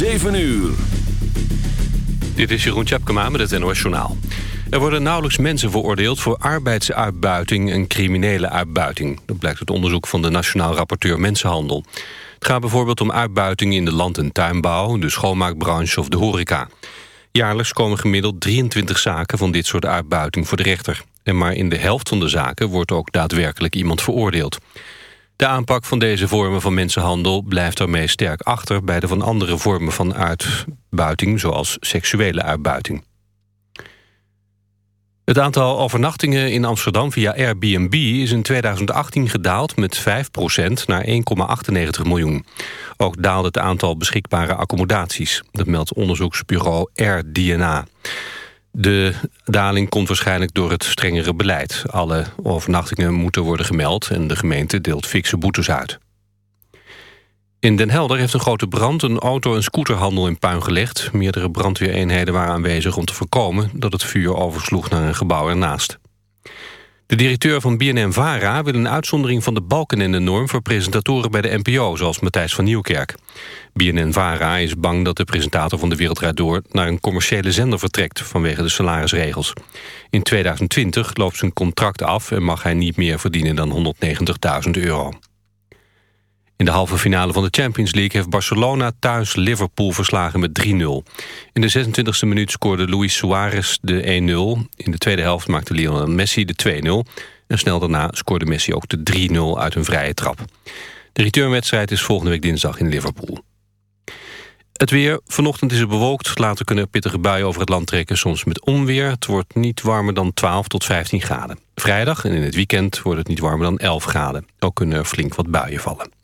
7 uur. Dit is Jeroen Tjepkema met het NOS Journaal. Er worden nauwelijks mensen veroordeeld voor arbeidsuitbuiting en criminele uitbuiting. Dat blijkt uit onderzoek van de Nationaal Rapporteur Mensenhandel. Het gaat bijvoorbeeld om uitbuiting in de land- en tuinbouw, de schoonmaakbranche of de horeca. Jaarlijks komen gemiddeld 23 zaken van dit soort uitbuiting voor de rechter. En maar in de helft van de zaken wordt ook daadwerkelijk iemand veroordeeld. De aanpak van deze vormen van mensenhandel blijft daarmee sterk achter... bij de van andere vormen van uitbuiting, zoals seksuele uitbuiting. Het aantal overnachtingen in Amsterdam via Airbnb is in 2018 gedaald met 5% naar 1,98 miljoen. Ook daalde het aantal beschikbare accommodaties. Dat meldt onderzoeksbureau AirDNA. De daling komt waarschijnlijk door het strengere beleid. Alle overnachtingen moeten worden gemeld en de gemeente deelt fikse boetes uit. In Den Helder heeft een grote brand een auto- en scooterhandel in puin gelegd. Meerdere brandweereenheden waren aanwezig om te voorkomen... dat het vuur oversloeg naar een gebouw ernaast. De directeur van BNN-VARA wil een uitzondering van de balken in de norm... voor presentatoren bij de NPO, zoals Matthijs van Nieuwkerk. BNN-VARA is bang dat de presentator van De Wereld Door... naar een commerciële zender vertrekt vanwege de salarisregels. In 2020 loopt zijn contract af en mag hij niet meer verdienen dan 190.000 euro. In de halve finale van de Champions League heeft Barcelona thuis Liverpool verslagen met 3-0. In de 26e minuut scoorde Luis Suarez de 1-0. In de tweede helft maakte Lionel Messi de 2-0. En snel daarna scoorde Messi ook de 3-0 uit een vrije trap. De returnwedstrijd is volgende week dinsdag in Liverpool. Het weer. Vanochtend is het bewolkt. Later kunnen pittige buien over het land trekken, soms met onweer. Het wordt niet warmer dan 12 tot 15 graden. Vrijdag en in het weekend wordt het niet warmer dan 11 graden. Ook kunnen er flink wat buien vallen.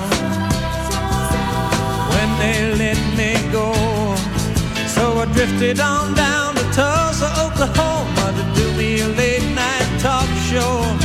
drifted on down to Tulsa, Oklahoma to do me a late night talk show.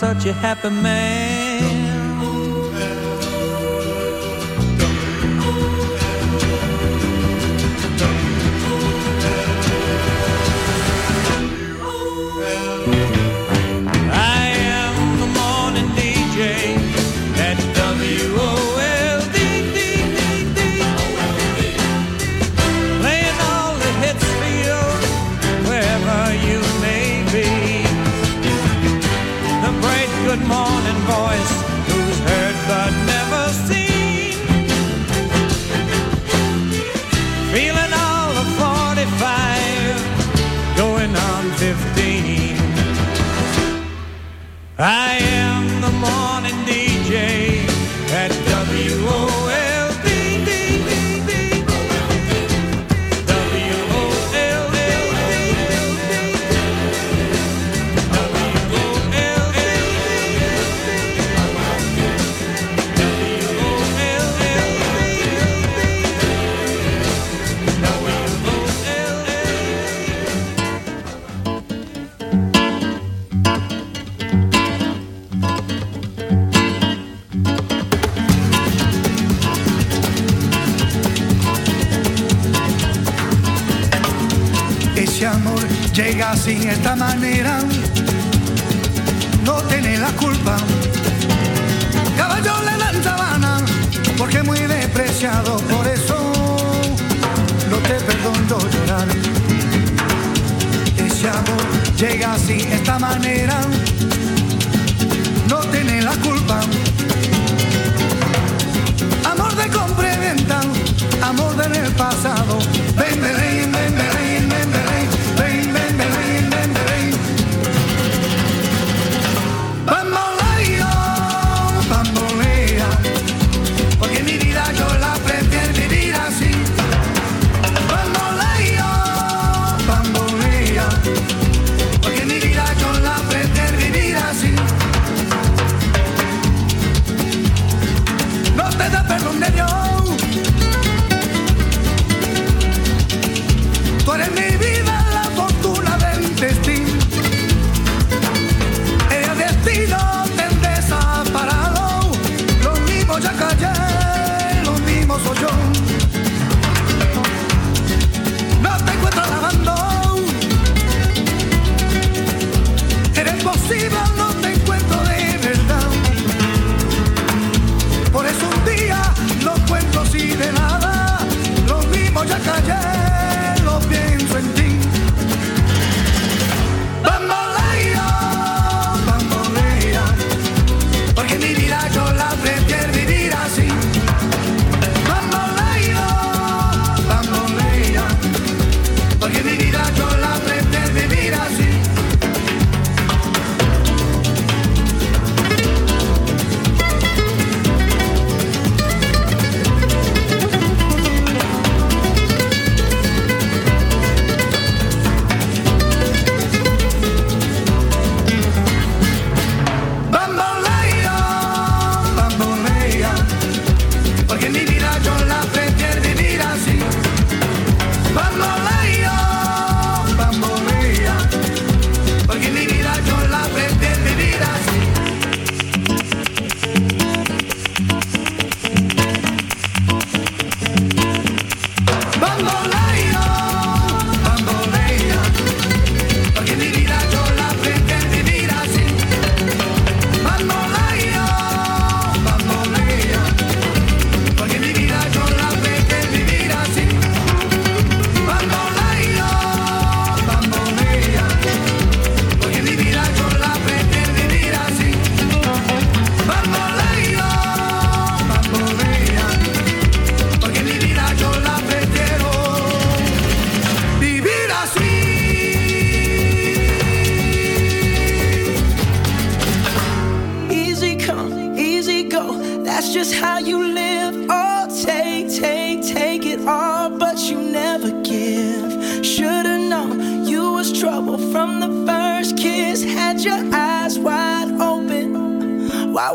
Such a happy man. 15. I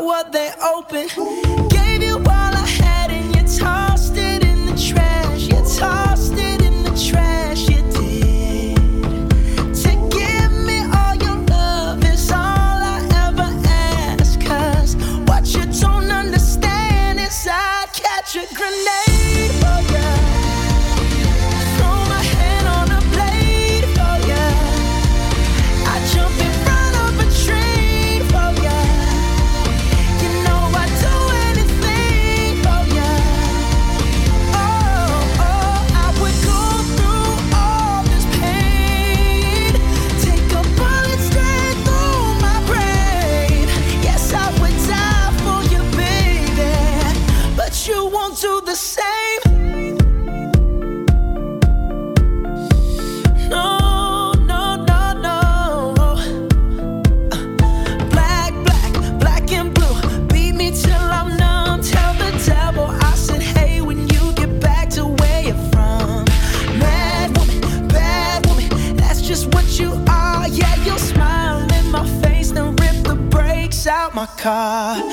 what they car.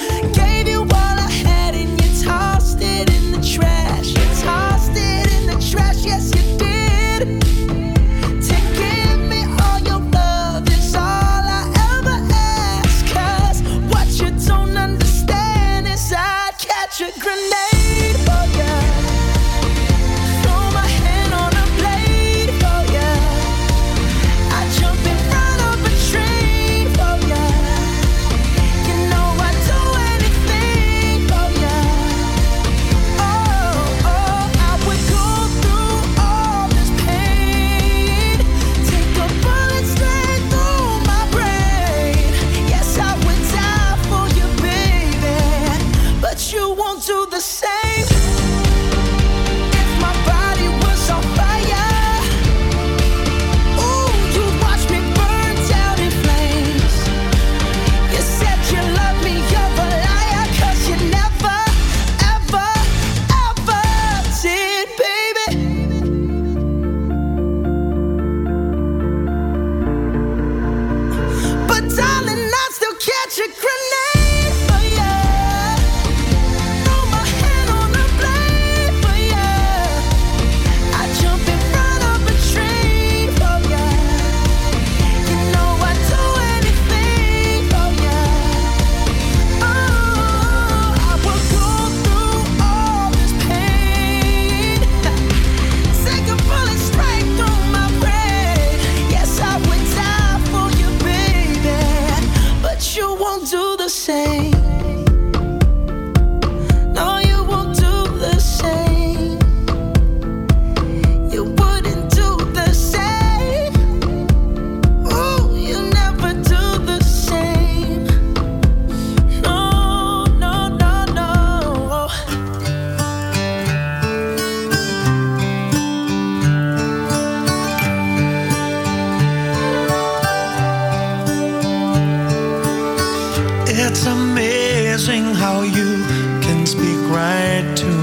speak right to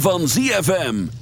Van ZFM.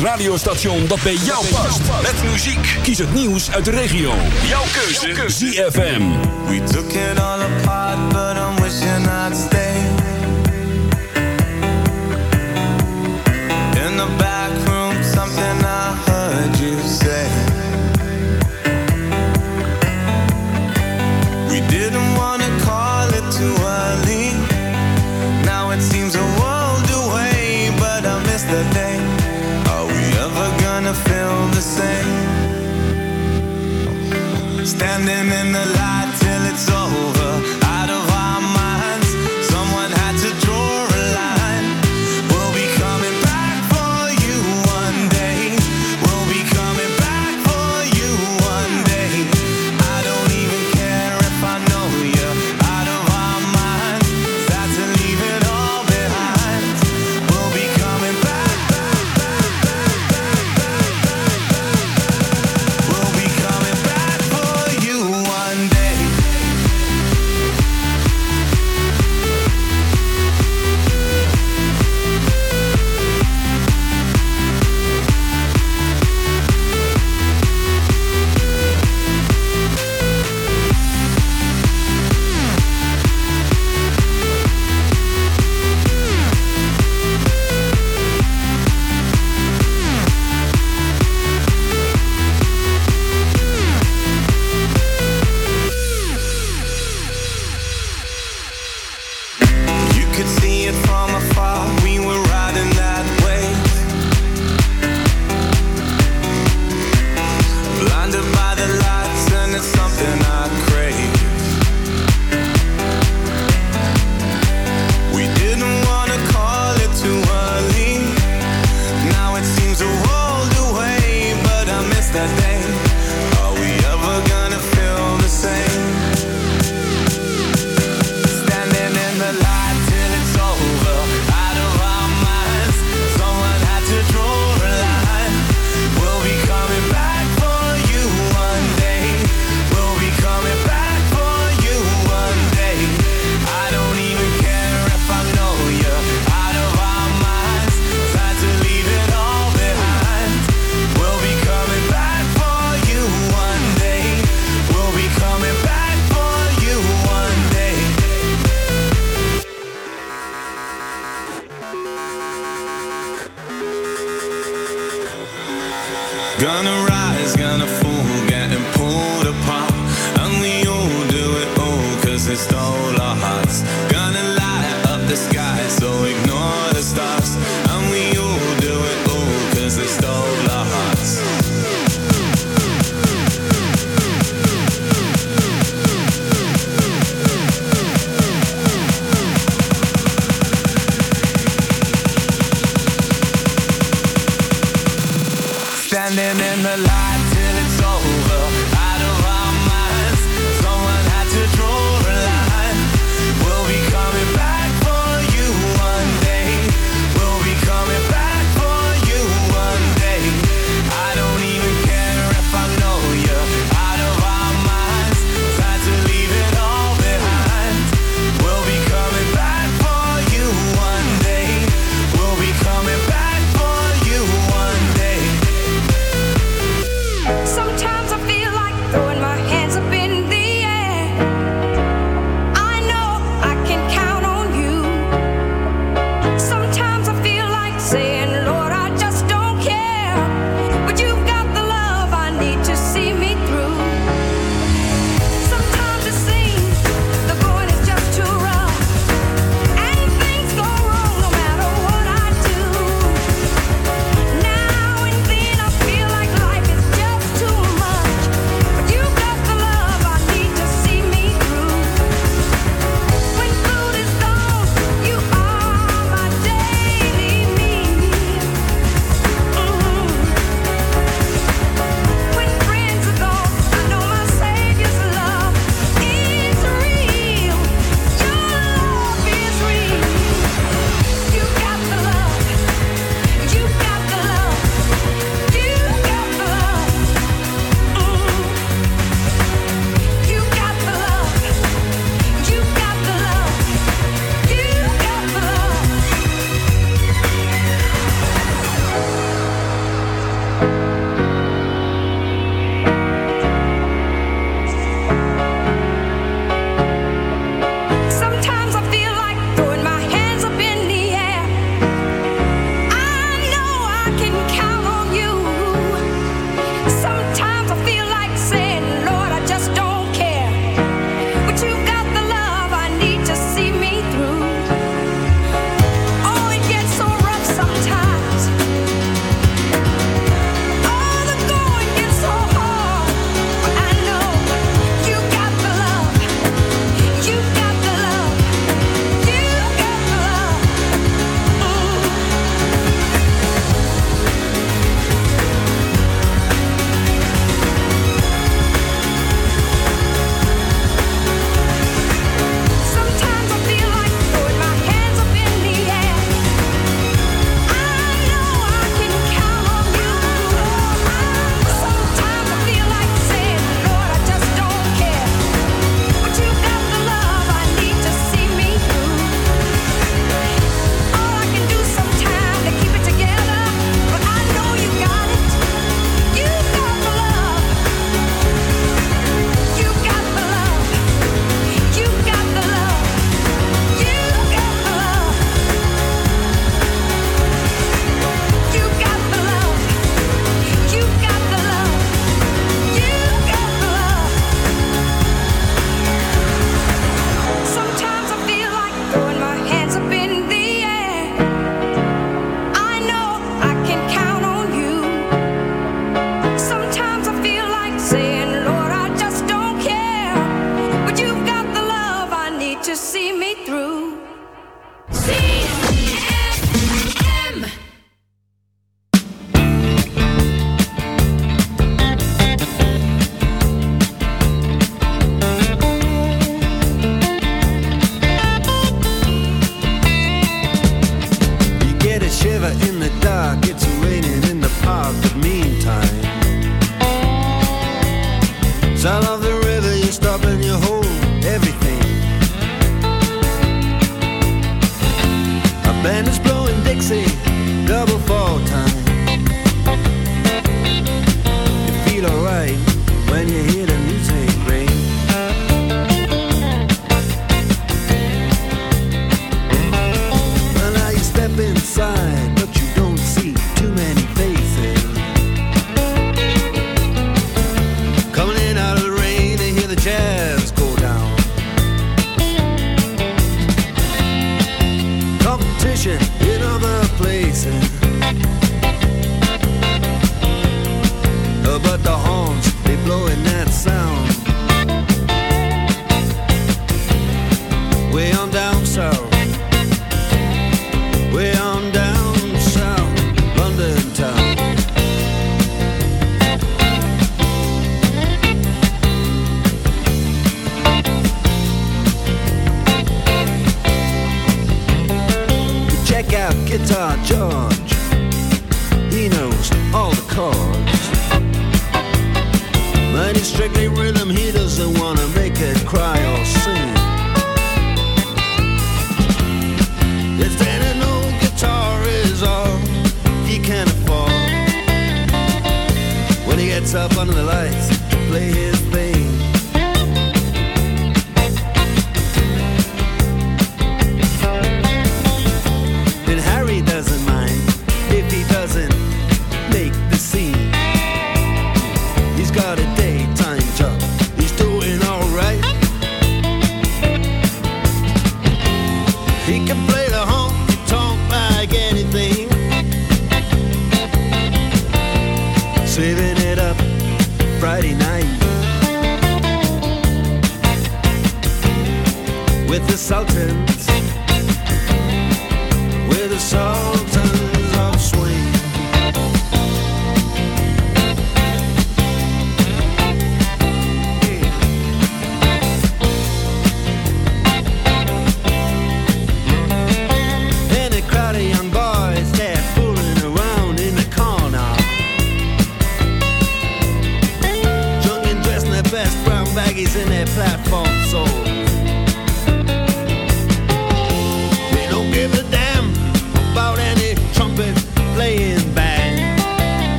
radiostation dat bij jou past. Met muziek. Kies het nieuws uit de regio. Jouw keuze. Jouw. ZFM. We took it all apart, but I'm wishing I'd stay. standing in the get to